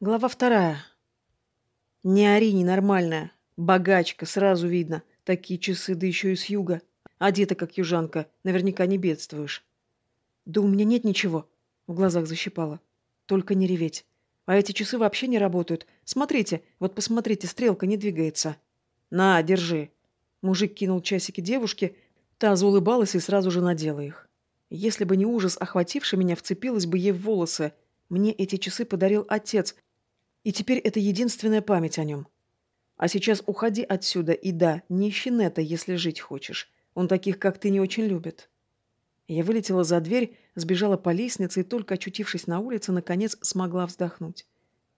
Глава вторая. Не ори, ненормальная. Богачка, сразу видно. Такие часы, да еще и с юга. Одета, как южанка. Наверняка не бедствуешь. Да у меня нет ничего. В глазах защипала. Только не реветь. А эти часы вообще не работают. Смотрите, вот посмотрите, стрелка не двигается. На, держи. Мужик кинул часики девушке. Та заулыбалась и сразу же надела их. Если бы не ужас, охвативший меня, вцепилась бы ей в волосы. Мне эти часы подарил отец – и теперь это единственная память о нем. А сейчас уходи отсюда, и да, не ищи Нета, если жить хочешь. Он таких, как ты, не очень любит. Я вылетела за дверь, сбежала по лестнице и, только очутившись на улице, наконец смогла вздохнуть.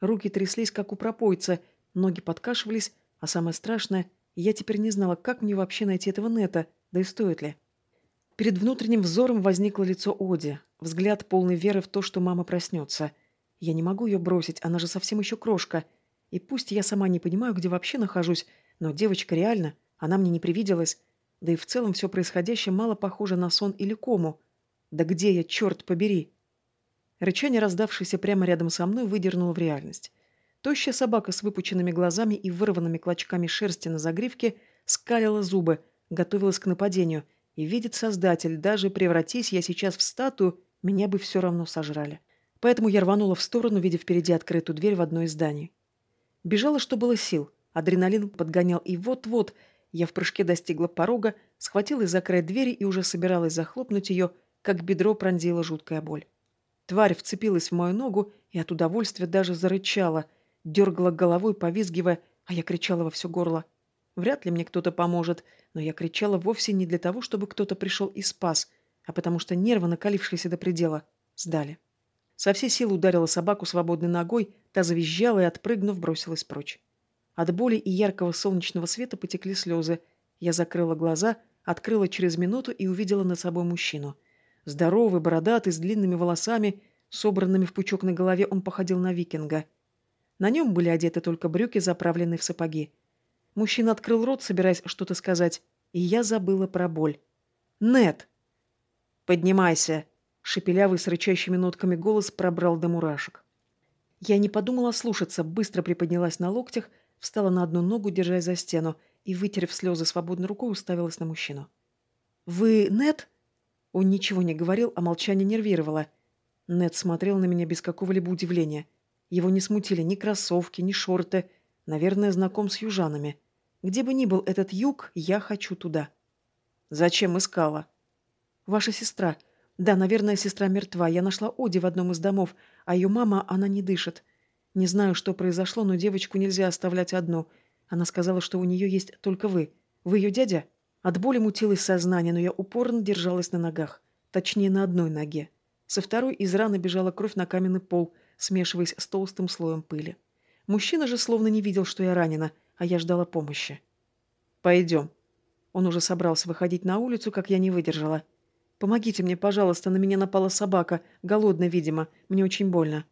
Руки тряслись, как у пропойца, ноги подкашивались, а самое страшное, я теперь не знала, как мне вообще найти этого Нета, да и стоит ли. Перед внутренним взором возникло лицо Оди, взгляд полный веры в то, что мама проснется — я не могу ее бросить, она же совсем еще крошка. И пусть я сама не понимаю, где вообще нахожусь, но девочка реально, она мне не привиделась. Да и в целом все происходящее мало похоже на сон или кому. Да где я, черт побери? Рычание, раздавшееся прямо рядом со мной, выдернуло в реальность. Тощая собака с выпученными глазами и вырванными клочками шерсти на загривке скалила зубы, готовилась к нападению. И видит Создатель, даже превратись я сейчас в статую, меня бы все равно сожрали. Поэтому я рванула в сторону, видя впереди открытую дверь в одно из зданий. Бежала, что было сил. Адреналин подгонял, и вот-вот я в прыжке достигла порога, схватилась за край двери и уже собиралась захлопнуть ее, как бедро пронзила жуткая боль. Тварь вцепилась в мою ногу и от удовольствия даже зарычала, дергала головой, повизгивая, а я кричала во все горло. Вряд ли мне кто-то поможет, но я кричала вовсе не для того, чтобы кто-то пришел и спас, а потому что нервы, накалившиеся до предела, сдали. Со всей силы ударила собаку свободной ногой, та завизжала и, отпрыгнув, бросилась прочь. От боли и яркого солнечного света потекли слезы. Я закрыла глаза, открыла через минуту и увидела над собой мужчину. Здоровый, бородатый, с длинными волосами, собранными в пучок на голове, он походил на викинга. На нем были одеты только брюки, заправленные в сапоги. Мужчина открыл рот, собираясь что-то сказать, и я забыла про боль. «Нет!» «Поднимайся!» Шепелявый с рычащими нотками голос пробрал до мурашек. Я не подумала слушаться, быстро приподнялась на локтях, встала на одну ногу, держась за стену, и, вытерев слезы свободной рукой, уставилась на мужчину. «Вы Нет?» Он ничего не говорил, а молчание нервировало. Нет смотрел на меня без какого-либо удивления. Его не смутили ни кроссовки, ни шорты. Наверное, знаком с южанами. Где бы ни был этот юг, я хочу туда. «Зачем искала?» «Ваша сестра. Да, наверное, сестра мертва. Я нашла Оди в одном из домов, а ее мама, она не дышит. Не знаю, что произошло, но девочку нельзя оставлять одну. Она сказала, что у нее есть только вы. Вы ее дядя? От боли мутилось сознание, но я упорно держалась на ногах. Точнее, на одной ноге. Со второй из раны бежала кровь на каменный пол, смешиваясь с толстым слоем пыли. Мужчина же словно не видел, что я ранена, а я ждала помощи. «Пойдем». Он уже собрался выходить на улицу, как я не выдержала. Помогите мне, пожалуйста, на меня напала собака, голодная, видимо, мне очень больно».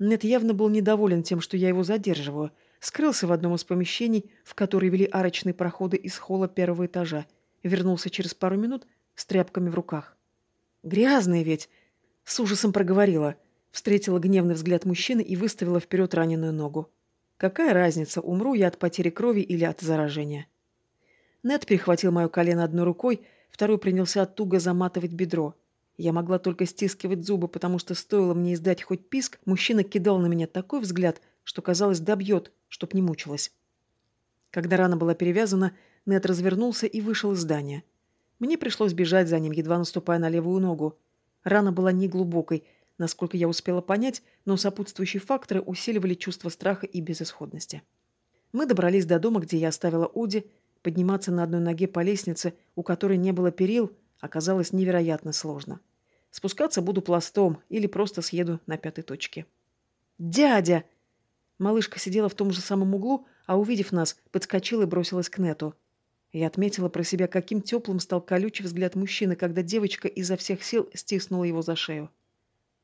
Нет явно был недоволен тем, что я его задерживаю. Скрылся в одном из помещений, в которые вели арочные проходы из холла первого этажа. Вернулся через пару минут с тряпками в руках. «Грязные ведь!» С ужасом проговорила. Встретила гневный взгляд мужчины и выставила вперед раненую ногу. «Какая разница, умру я от потери крови или от заражения?» Нед перехватил мое колено одной рукой, Второй принялся туго заматывать бедро. Я могла только стискивать зубы, потому что стоило мне издать хоть писк, мужчина кидал на меня такой взгляд, что, казалось, добьет, чтоб не мучилась. Когда рана была перевязана, Нед развернулся и вышел из здания. Мне пришлось бежать за ним, едва наступая на левую ногу. Рана была неглубокой, насколько я успела понять, но сопутствующие факторы усиливали чувство страха и безысходности. Мы добрались до дома, где я оставила Уди, Подниматься на одной ноге по лестнице, у которой не было перил, оказалось невероятно сложно. Спускаться буду пластом или просто съеду на пятой точке. «Дядя!» Малышка сидела в том же самом углу, а, увидев нас, подскочила и бросилась к Нету. Я отметила про себя, каким теплым стал колючий взгляд мужчины, когда девочка изо всех сил стиснула его за шею.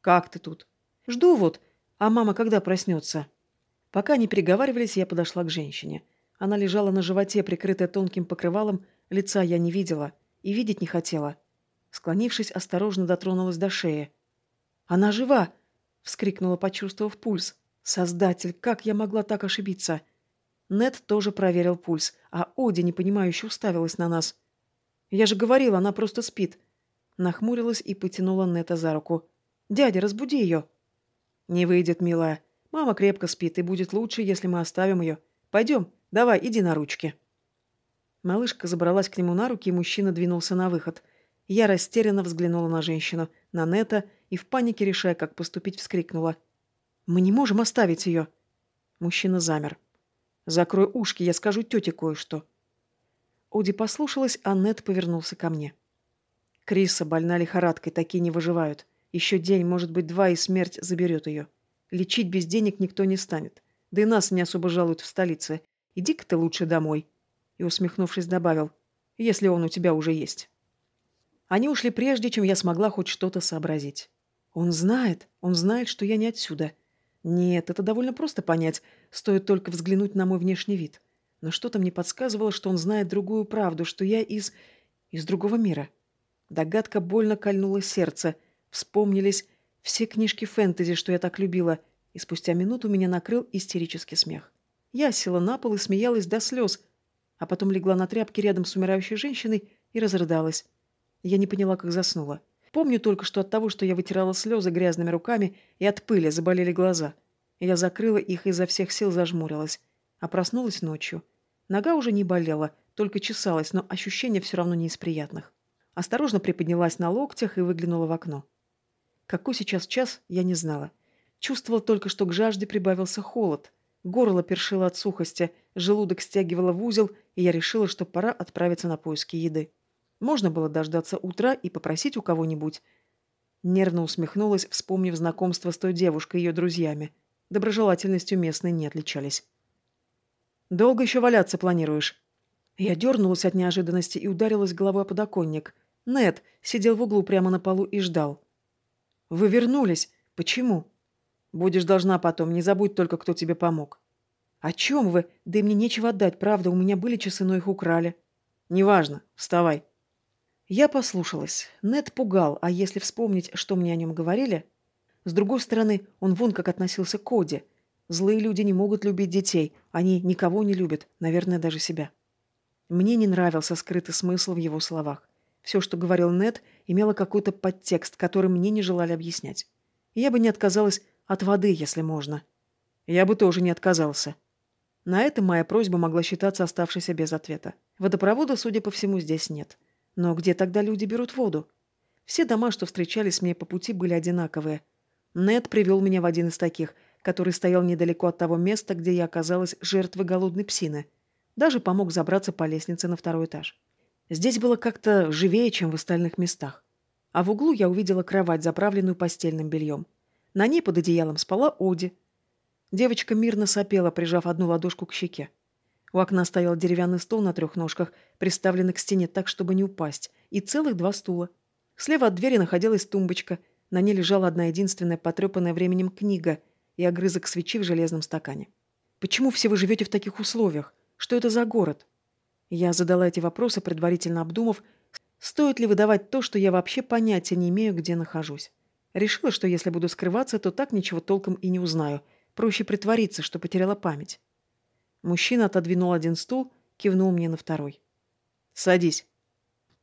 «Как ты тут?» «Жду вот. А мама когда проснется?» Пока не переговаривались, я подошла к женщине – она лежала на животе, прикрытая тонким покрывалом, лица я не видела и видеть не хотела. Склонившись, осторожно дотронулась до шеи. «Она жива!» — вскрикнула, почувствовав пульс. Создатель, как я могла так ошибиться? Нед тоже проверил пульс, а Оди, непонимающе, уставилась на нас. Я же говорила, она просто спит. Нахмурилась и потянула Нета за руку. «Дядя, разбуди ее!» «Не выйдет, милая. Мама крепко спит, и будет лучше, если мы оставим ее. Пойдем, давай, иди на ручки». Малышка забралась к нему на руки, и мужчина двинулся на выход. Я растерянно взглянула на женщину, на Нета, и в панике, решая, как поступить, вскрикнула. «Мы не можем оставить ее!» Мужчина замер. «Закрой ушки, я скажу тете кое-что». Оди послушалась, а Нет повернулся ко мне. «Криса больна лихорадкой, такие не выживают. Еще день, может быть, два, и смерть заберет ее. Лечить без денег никто не станет. Да и нас не особо жалуют в столице. Иди-ка ты лучше домой». И, усмехнувшись, добавил, «если он у тебя уже есть». Они ушли прежде, чем я смогла хоть что-то сообразить. Он знает, он знает, что я не отсюда. Нет, это довольно просто понять, стоит только взглянуть на мой внешний вид. Но что-то мне подсказывало, что он знает другую правду, что я из... из другого мира. Догадка больно кольнула сердце. Вспомнились все книжки фэнтези, что я так любила, и спустя минуту меня накрыл истерический смех. Я села на пол и смеялась до слез, а потом легла на тряпке рядом с умирающей женщиной и разрыдалась. Я не поняла, как заснула. Помню только, что от того, что я вытирала слезы грязными руками, и от пыли заболели глаза. Я закрыла их и изо всех сил зажмурилась. А проснулась ночью. Нога уже не болела, только чесалась, но ощущение все равно не из приятных. Осторожно приподнялась на локтях и выглянула в окно. Какой сейчас час, я не знала. Чувствовала только, что к жажде прибавился холод. Горло першило от сухости, желудок стягивало в узел, и я решила, что пора отправиться на поиски еды. Можно было дождаться утра и попросить у кого-нибудь. Нервно усмехнулась, вспомнив знакомство с той девушкой и ее друзьями. Доброжелательностью местные не отличались. «Долго еще валяться планируешь?» Я дернулась от неожиданности и ударилась головой о подоконник. Нед сидел в углу прямо на полу и ждал. «Вы вернулись. Почему?» «Будешь должна потом. Не забудь только, кто тебе помог». «О чем вы? Да и мне нечего отдать, правда. У меня были часы, но их украли». «Неважно. Вставай». Я послушалась. Нед пугал, а если вспомнить, что мне о нем говорили... С другой стороны, он вон как относился к Коде. Злые люди не могут любить детей. Они никого не любят, наверное, даже себя. Мне не нравился скрытый смысл в его словах. Все, что говорил Нед, имело какой-то подтекст, который мне не желали объяснять. Я бы не отказалась от воды, если можно. Я бы тоже не отказался. На это моя просьба могла считаться оставшейся без ответа. Водопровода, судя по всему, здесь нет. Но где тогда люди берут воду? Все дома, что встречались мне по пути, были одинаковые. Нед привел меня в один из таких, который стоял недалеко от того места, где я оказалась жертвой голодной псины. Даже помог забраться по лестнице на второй этаж. Здесь было как-то живее, чем в остальных местах. А в углу я увидела кровать, заправленную постельным бельем. На ней под одеялом спала Оди. Девочка мирно сопела, прижав одну ладошку к щеке. У окна стоял деревянный стол на трех ножках, приставленный к стене так, чтобы не упасть, и целых два стула. Слева от двери находилась тумбочка. На ней лежала одна единственная потрепанная временем книга и огрызок свечи в железном стакане. «Почему все вы живете в таких условиях? Что это за город?» Я задала эти вопросы, предварительно обдумав, стоит ли выдавать то, что я вообще понятия не имею, где нахожусь. Решила, что если буду скрываться, то так ничего толком и не узнаю. Проще притвориться, что потеряла память. Мужчина отодвинул один стул, кивнул мне на второй. «Садись».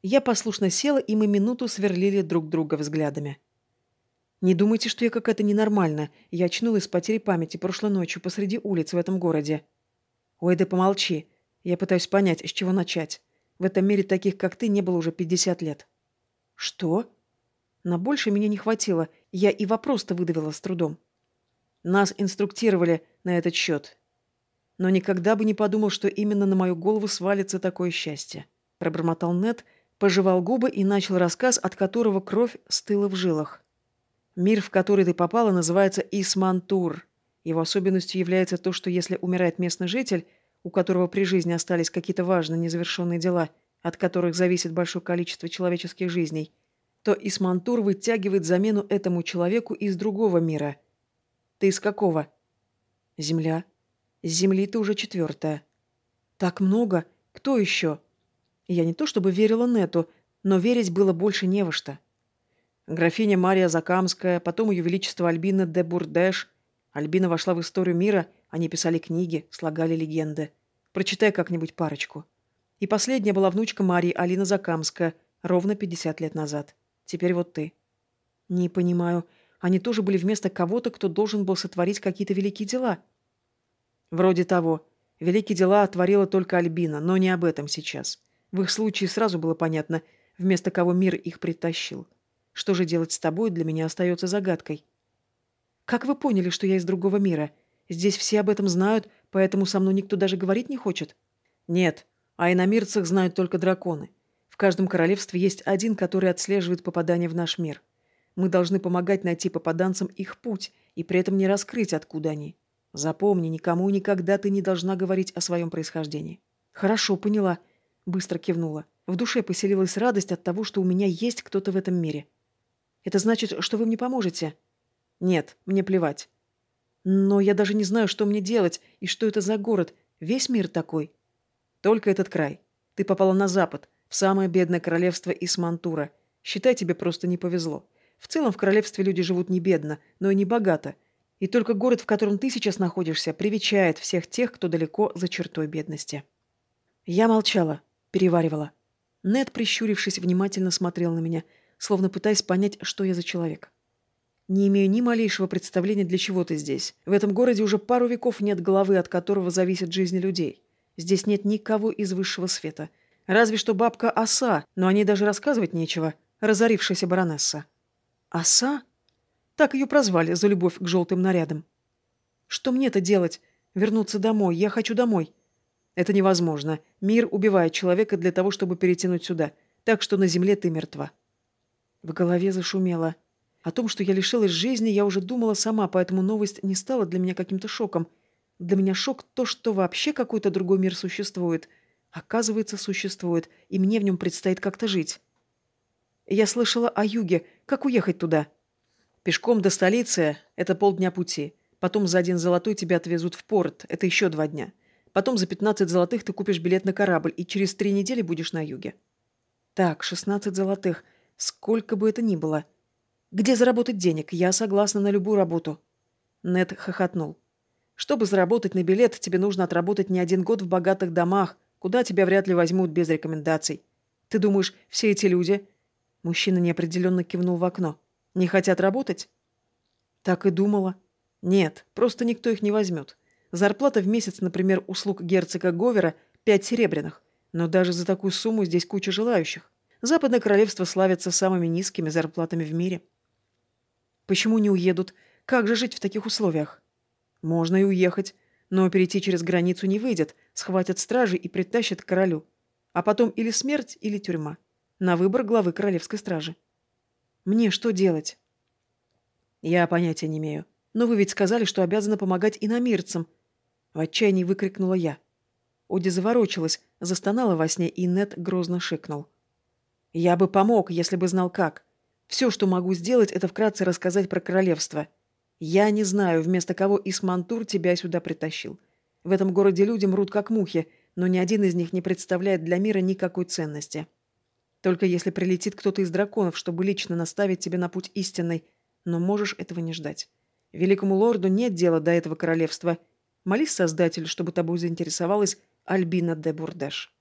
Я послушно села, и мы минуту сверлили друг друга взглядами. «Не думайте, что я какая-то ненормальная. Я очнулась с потерей памяти прошлой ночью посреди улиц в этом городе». «Ой, да помолчи. Я пытаюсь понять, с чего начать. В этом мире таких, как ты, не было уже пятьдесят лет». «Что?» На больше меня не хватило. Я и вопрос-то выдавила с трудом. Нас инструктировали на этот счет но никогда бы не подумал, что именно на мою голову свалится такое счастье. Пробормотал Нед, пожевал губы и начал рассказ, от которого кровь стыла в жилах. Мир, в который ты попала, называется Исмантур. Его особенностью является то, что если умирает местный житель, у которого при жизни остались какие-то важные незавершенные дела, от которых зависит большое количество человеческих жизней, то Исмантур вытягивает замену этому человеку из другого мира. Ты из какого? Земля. С земли ты уже четвертая. Так много? Кто еще? Я не то чтобы верила Нету, но верить было больше не во что. Графиня Мария Закамская, потом ее величество Альбина де Бурдеш. Альбина вошла в историю мира, они писали книги, слагали легенды. Прочитай как-нибудь парочку. И последняя была внучка Марии, Алина Закамская, ровно 50 лет назад. Теперь вот ты. Не понимаю, они тоже были вместо кого-то, кто должен был сотворить какие-то великие дела? Вроде того. Великие дела отворила только Альбина, но не об этом сейчас. В их случае сразу было понятно, вместо кого мир их притащил. Что же делать с тобой, для меня остается загадкой. Как вы поняли, что я из другого мира? Здесь все об этом знают, поэтому со мной никто даже говорить не хочет? Нет, а иномирцах знают только драконы. В каждом королевстве есть один, который отслеживает попадание в наш мир. Мы должны помогать найти попаданцам их путь и при этом не раскрыть, откуда они. Запомни, никому никогда ты не должна говорить о своем происхождении. Хорошо, поняла. Быстро кивнула. В душе поселилась радость от того, что у меня есть кто-то в этом мире. Это значит, что вы мне поможете? Нет, мне плевать. Но я даже не знаю, что мне делать и что это за город. Весь мир такой. Только этот край. Ты попала на запад, в самое бедное королевство Исмантура. Считай, тебе просто не повезло. В целом в королевстве люди живут не бедно, но и не богато. И только город, в котором ты сейчас находишься, привечает всех тех, кто далеко за чертой бедности. Я молчала, переваривала. Нед, прищурившись, внимательно смотрел на меня, словно пытаясь понять, что я за человек. Не имею ни малейшего представления, для чего ты здесь. В этом городе уже пару веков нет головы, от которого зависит жизнь людей. Здесь нет никого из высшего света. Разве что бабка Оса, но о ней даже рассказывать нечего. Разорившаяся баронесса. Оса? Так ее прозвали за любовь к желтым нарядам. Что мне-то делать? Вернуться домой. Я хочу домой. Это невозможно. Мир убивает человека для того, чтобы перетянуть сюда. Так что на земле ты мертва. В голове зашумело. О том, что я лишилась жизни, я уже думала сама, поэтому новость не стала для меня каким-то шоком. Для меня шок то, что вообще какой-то другой мир существует. Оказывается, существует, и мне в нем предстоит как-то жить. Я слышала о юге. Как уехать туда? Пешком до столицы — это полдня пути. Потом за один золотой тебя отвезут в порт. Это еще два дня. Потом за 15 золотых ты купишь билет на корабль, и через три недели будешь на юге. Так, 16 золотых. Сколько бы это ни было. «Где заработать денег? Я согласна на любую работу». Нед хохотнул. «Чтобы заработать на билет, тебе нужно отработать не один год в богатых домах, куда тебя вряд ли возьмут без рекомендаций. Ты думаешь, все эти люди...» Мужчина неопределенно кивнул в окно. «Не хотят работать?» «Так и думала». «Нет, просто никто их не возьмет. Зарплата в месяц, например, услуг герцога Говера – пять серебряных. Но даже за такую сумму здесь куча желающих. Западное королевство славится самыми низкими зарплатами в мире». Почему не уедут? Как же жить в таких условиях? Можно и уехать, но перейти через границу не выйдет, схватят стражи и притащат к королю. А потом или смерть, или тюрьма. На выбор главы королевской стражи. Мне что делать? Я понятия не имею. Но вы ведь сказали, что обязаны помогать иномирцам. В отчаянии выкрикнула я. Оди заворочилась, застонала во сне, и Нет грозно шикнул. «Я бы помог, если бы знал как. Все, что могу сделать, это вкратце рассказать про королевство. Я не знаю, вместо кого Исмантур тебя сюда притащил. В этом городе люди мрут как мухи, но ни один из них не представляет для мира никакой ценности. Только если прилетит кто-то из драконов, чтобы лично наставить тебя на путь истинный, но можешь этого не ждать. Великому лорду нет дела до этого королевства. Молись, Создатель, чтобы тобой заинтересовалась Альбина де Бурдеш.